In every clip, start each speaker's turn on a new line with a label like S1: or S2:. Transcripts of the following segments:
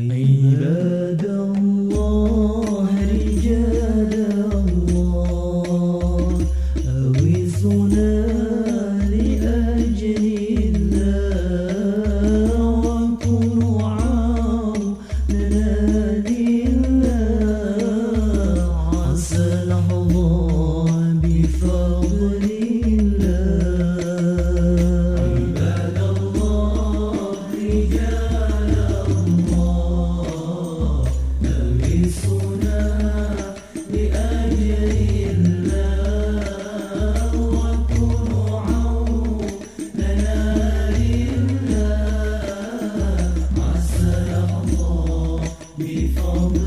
S1: أين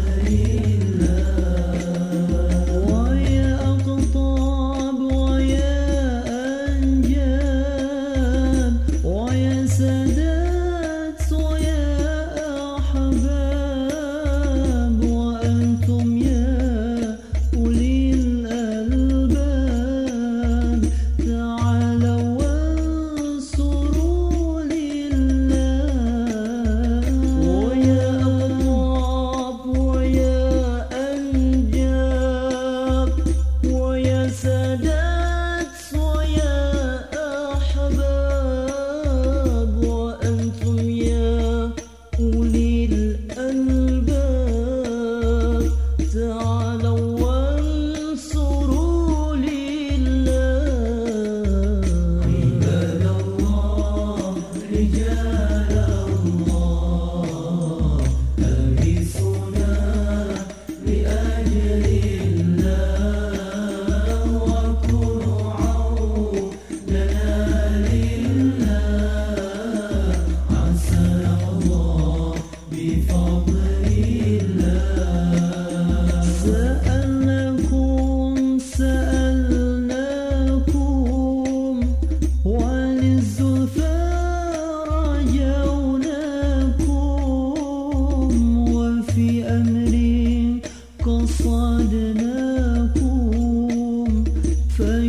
S1: لله alone.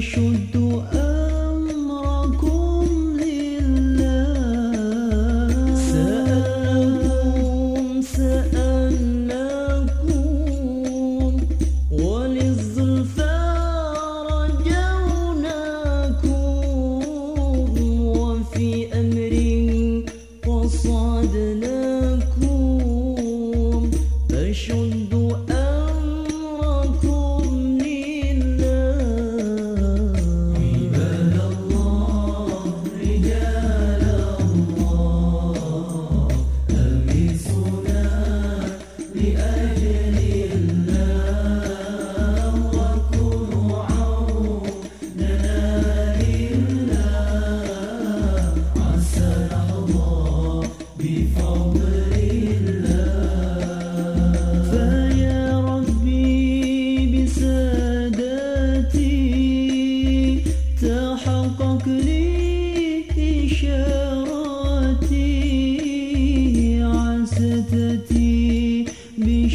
S1: نشد أمركم لله. سألناكم رجوناكم وفي أمر قصدناكم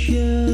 S1: Sure.